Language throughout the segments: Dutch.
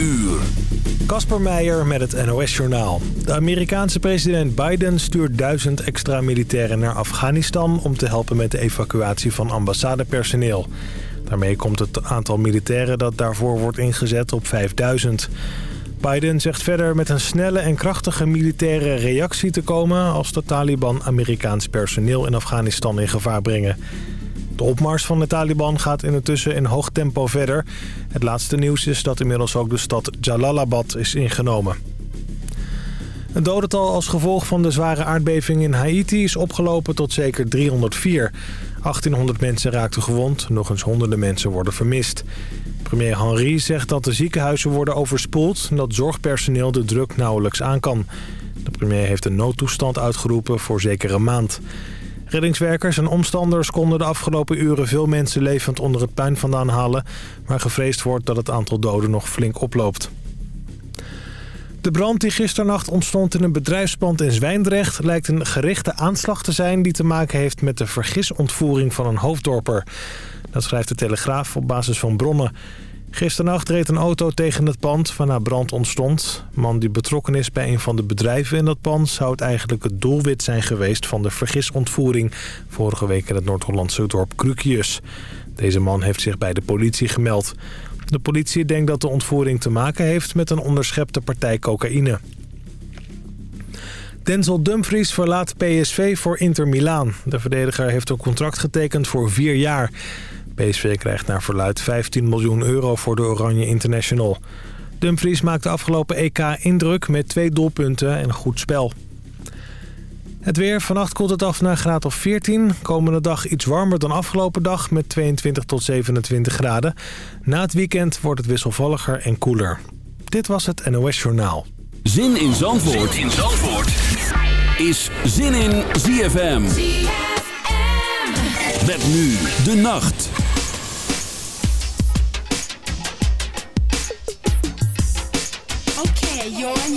uur. Kasper Meijer met het NOS-journaal. De Amerikaanse president Biden stuurt duizend extra militairen naar Afghanistan... om te helpen met de evacuatie van ambassadepersoneel. Daarmee komt het aantal militairen dat daarvoor wordt ingezet op 5000. Biden zegt verder met een snelle en krachtige militaire reactie te komen... als de Taliban Amerikaans personeel in Afghanistan in gevaar brengen. De opmars van de Taliban gaat intussen in hoog tempo verder. Het laatste nieuws is dat inmiddels ook de stad Jalalabad is ingenomen. Een dodental als gevolg van de zware aardbeving in Haiti is opgelopen tot zeker 304. 1800 mensen raakten gewond, nog eens honderden mensen worden vermist. Premier Henry zegt dat de ziekenhuizen worden overspoeld... en dat zorgpersoneel de druk nauwelijks aan kan. De premier heeft een noodtoestand uitgeroepen voor zeker een maand. Reddingswerkers en omstanders konden de afgelopen uren veel mensen levend onder het puin vandaan halen... maar gevreesd wordt dat het aantal doden nog flink oploopt. De brand die gisternacht ontstond in een bedrijfspand in Zwijndrecht... lijkt een gerichte aanslag te zijn die te maken heeft met de vergisontvoering van een hoofddorper. Dat schrijft de Telegraaf op basis van bronnen. Gisternacht reed een auto tegen het pand waarna brand ontstond. man die betrokken is bij een van de bedrijven in dat pand... zou het eigenlijk het doelwit zijn geweest van de vergisontvoering... vorige week in het Noord-Hollandse dorp Krukius. Deze man heeft zich bij de politie gemeld. De politie denkt dat de ontvoering te maken heeft met een onderschepte partij cocaïne. Denzel Dumfries verlaat PSV voor Inter Milaan. De verdediger heeft een contract getekend voor vier jaar... PSV krijgt naar verluid 15 miljoen euro voor de Oranje International. Dumfries maakte afgelopen EK indruk met twee doelpunten en een goed spel. Het weer. Vannacht koelt het af naar graad of 14. Komende dag iets warmer dan afgelopen dag met 22 tot 27 graden. Na het weekend wordt het wisselvalliger en koeler. Dit was het NOS Journaal. Zin in Zandvoort, zin in Zandvoort. is Zin in ZFM. ZFM. Met nu de nacht.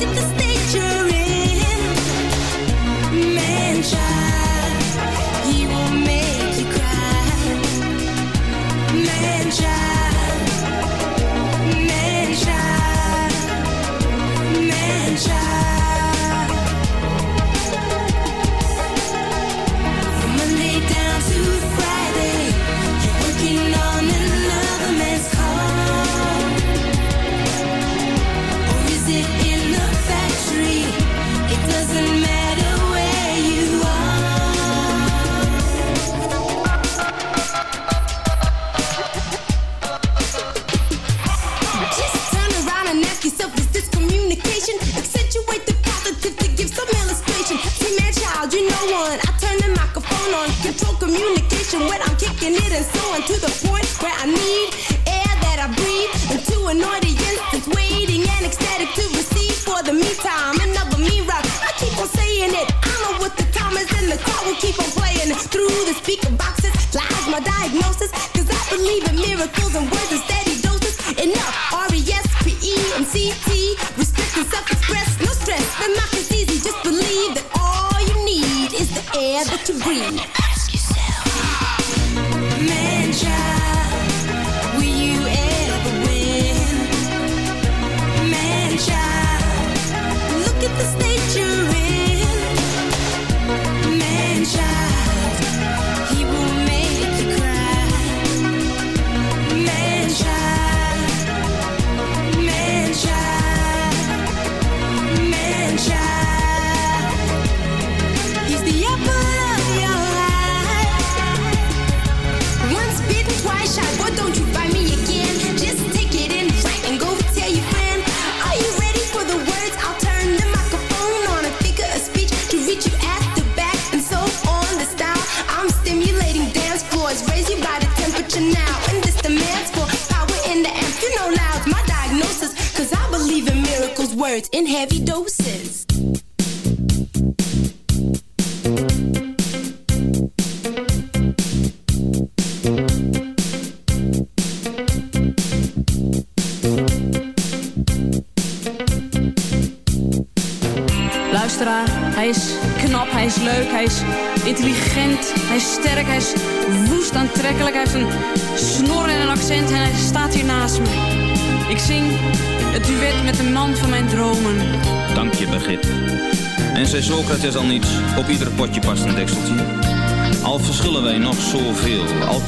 look at this nature in heavy doses.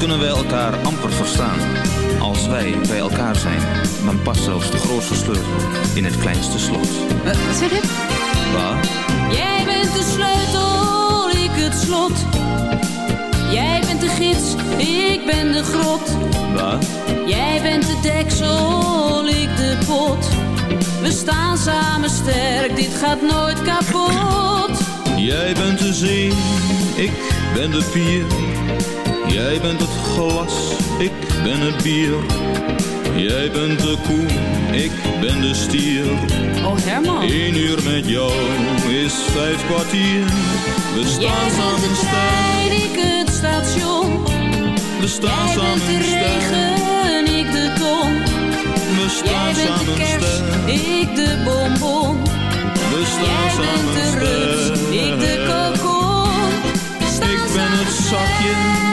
Kunnen wij elkaar amper verstaan. Als wij bij elkaar zijn, dan past zelfs de grootste sleutel in het kleinste slot. Wat zeg je? Waar? Jij bent de sleutel, ik het slot. Jij bent de gids, ik ben de grot. Waar? Jij bent de deksel, ik de pot. We staan samen sterk, dit gaat nooit kapot. Jij bent de zee, ik ben de pier. Jij bent het glas, ik ben het bier. Jij bent de koe, ik ben de stier. Oh Herman, Eén uur met jou is vijf kwartier. We jij staan bent samen de trein, ik het station. we staan Jij bent samen de regen, ik de ton. We Jij staan bent de samen kerst, sterk, ik de bonbon. we Jij staan bent samen de rust, ik de kokon. Ik ben het zakje, jij de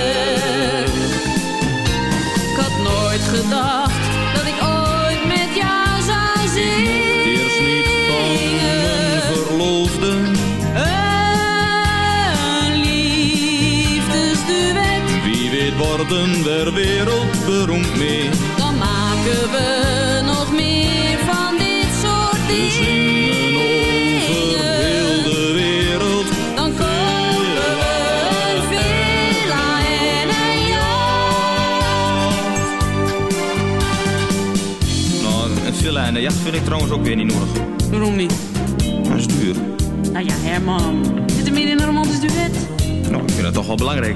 Worden we wereldberoemd mee. dan maken we nog meer van dit soort We dingen. zingen over heel de wereld. Dan kopen we een villa en een jacht. Nou, een villa en een jacht vind ik trouwens ook weer niet nodig. Waarom niet? Dat is duur. Nou ja, Herman. Zit er midden in een romantisch duet? Nou, ik vind dat toch wel belangrijk.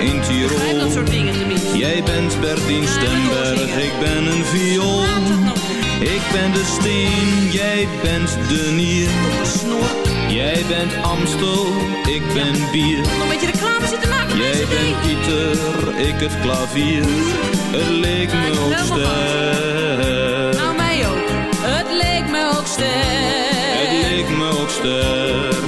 in dat Tirol. soort dingen tenminste. Jij bent Bertien Stemberg, ik ben een viool. Het. Ik ben de steen, jij bent de nier. Jij bent Amstel, ik ben bier. Nog een beetje reclame zitten maken Jij bent. Pieter, ik het klavier. Het leek me ook sterk. Nou, mij ook. Het leek me ook Het sterk. leek me ook sterk.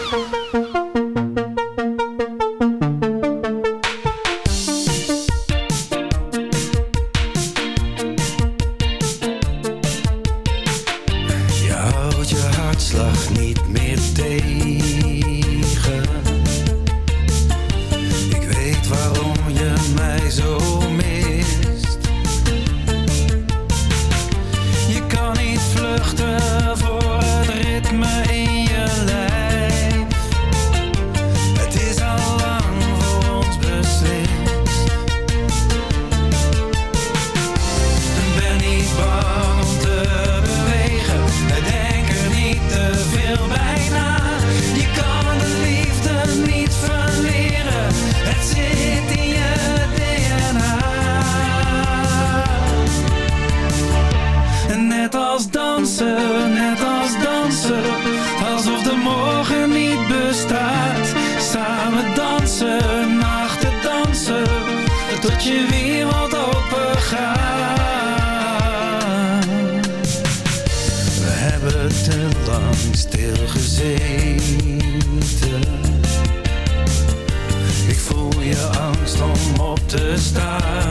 je wereld open gaat. We hebben te lang stilgezeten. Ik voel je angst om op te staan.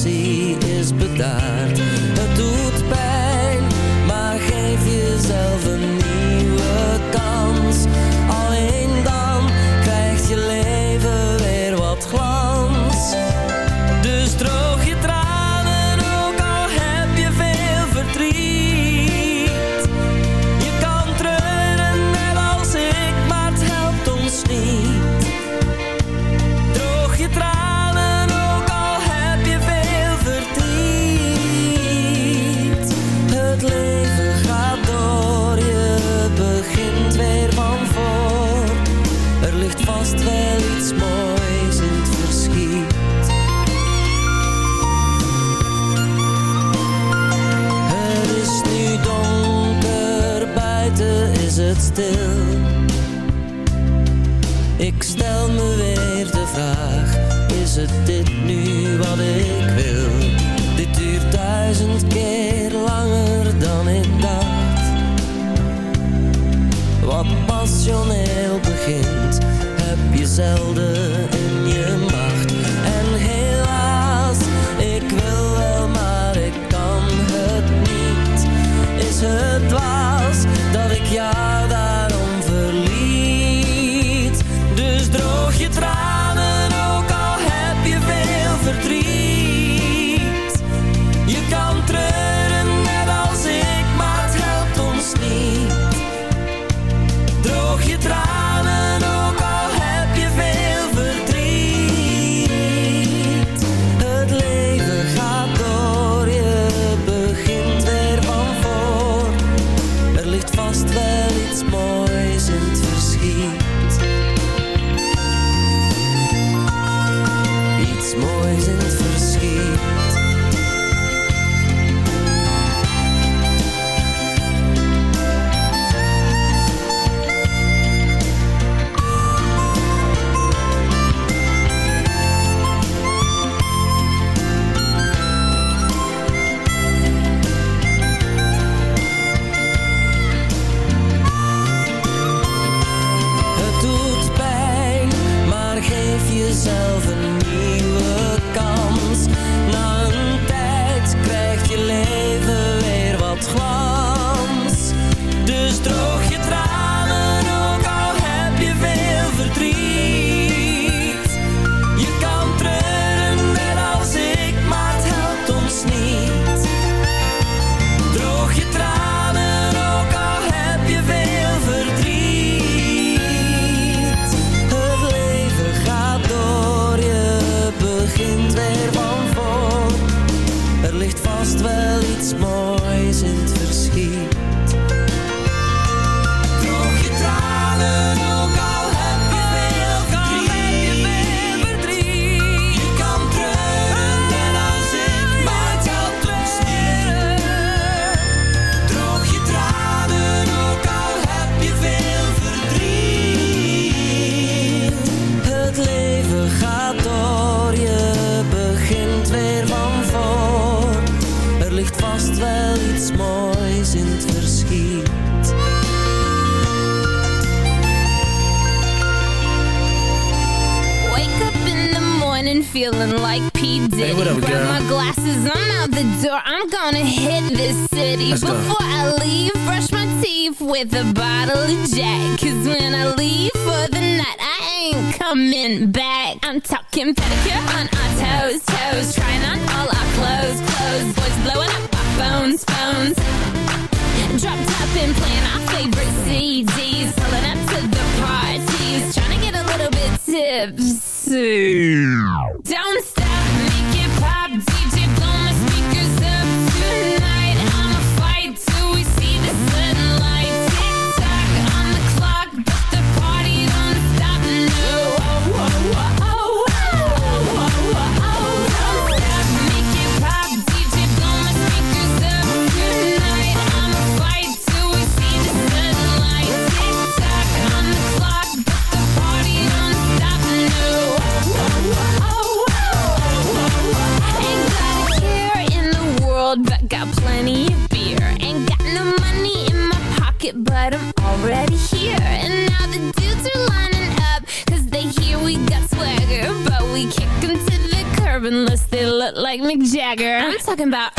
zie is bedaard. still. talking about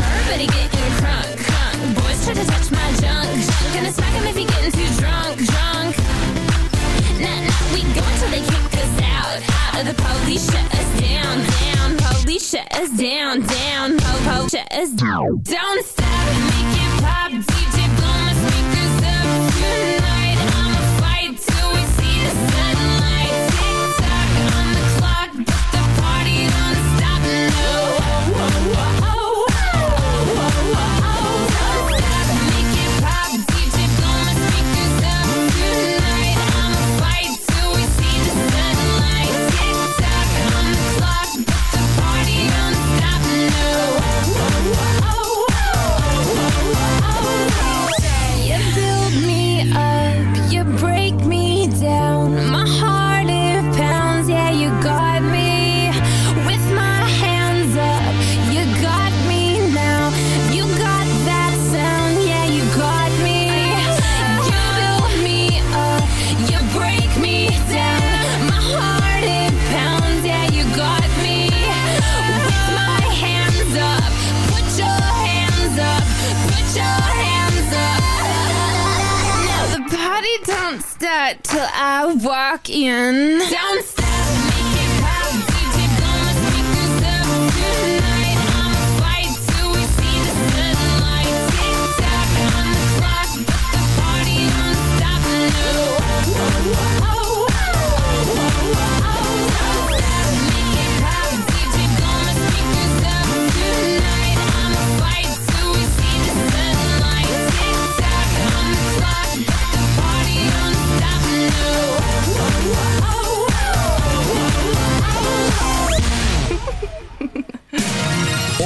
Daddy don't start till I walk in. Don't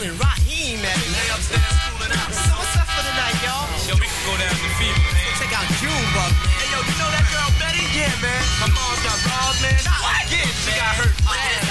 Hey, and Raheem at, man? They upstairs cooling out. So what's up for the night, y'all? Yo, we can go down to Fever, man. Check out Junebug. Hey, yo, you know that girl Betty? Yeah, man. My mom's got robbed, man. What? Yeah, she got hurt. Oh, what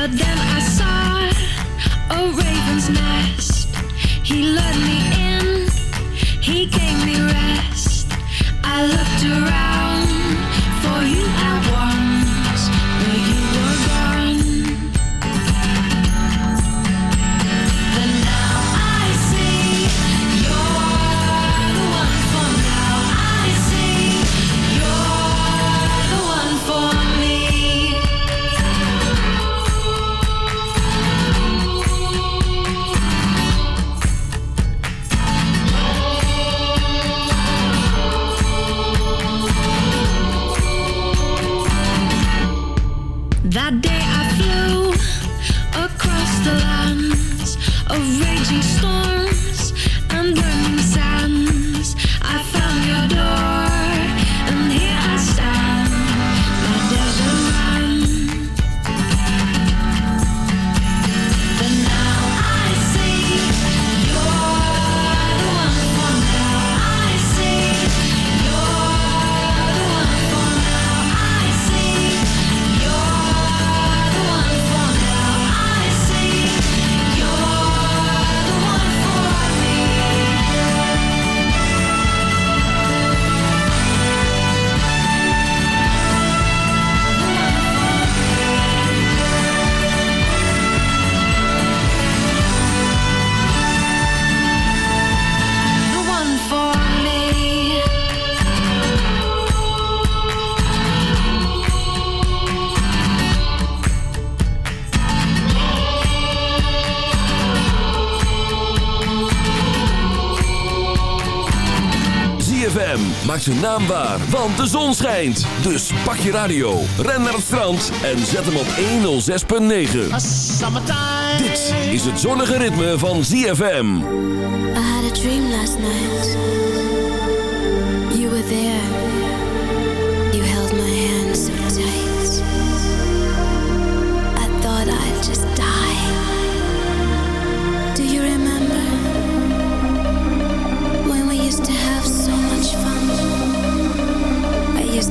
But then I saw a raven's nest. He lured me in, he gave me rest. I looked around ZFM maakt zijn naam waar, want de zon schijnt. Dus pak je radio, ren naar het strand en zet hem op 106.9. Dit is het zonnige ritme van ZFM. I had a dream last night. You were there.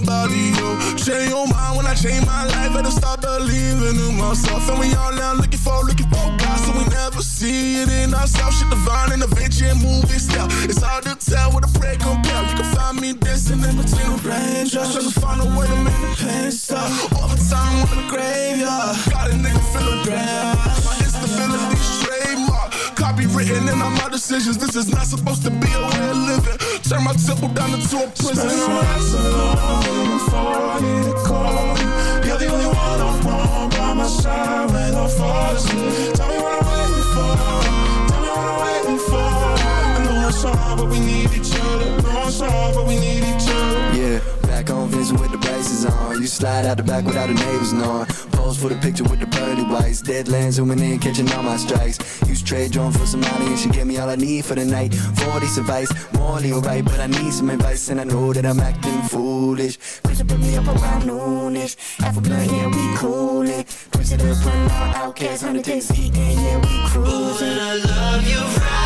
Nobody, yo. Change your mind when I change my life, better start believing in myself. And we all now looking for, looking for God, so we never see it in ourselves. Shit divine and adventure and movie style. It's hard to tell what a prayer compare. You can find me dancing in between the raindrops, trying to find a way to make the pain stop. All the time in the graveyard, got a nigga feeling grand. My instability copywritten in all my decisions. This is not supposed to be a way of living. Turn my temple down into a prison. My nights alone, waiting for you to call. You're the only one I want by my side when I fall asleep. Tell me what I'm I know it's hard, but we need each other. No, it's hard, but we need each other. Yeah, back on Vincent with the braces on. You slide out the back without the neighbors knowing. Pose for the picture with the pearly whites. Deadlands zooming in, catching all my strikes. Use trade drone for some money and she gave me all I need for the night. 40 advice, morally alright, but I need some advice and I know that I'm acting foolish. Push it, put me up around noonish. Half a blunt, yeah, we coolin'. Push it up, run all outcasts, 100 days eating, yeah, we cruising. I love you right,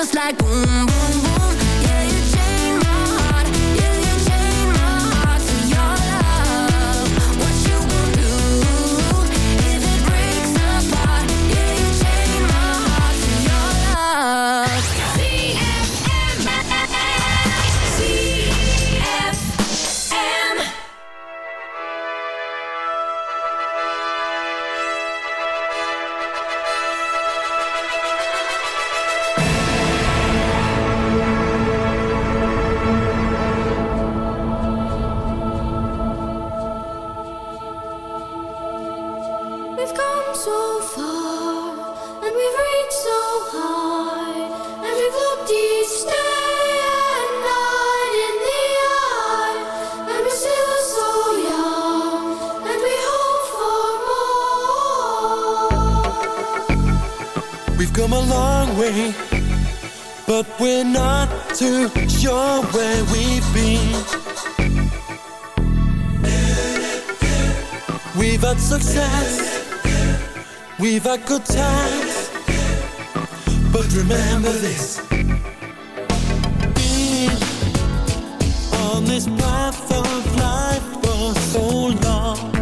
just like boom are good times. But remember this. Being on this path of life for so long.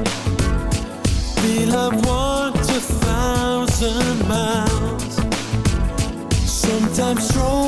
Feel I've walked a thousand miles. Sometimes strong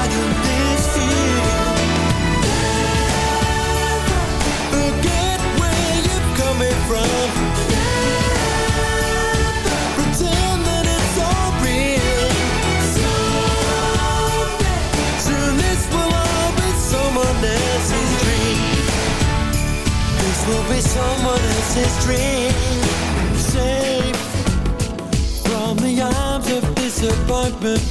someone else's dream. Safe from the arms of disappointment.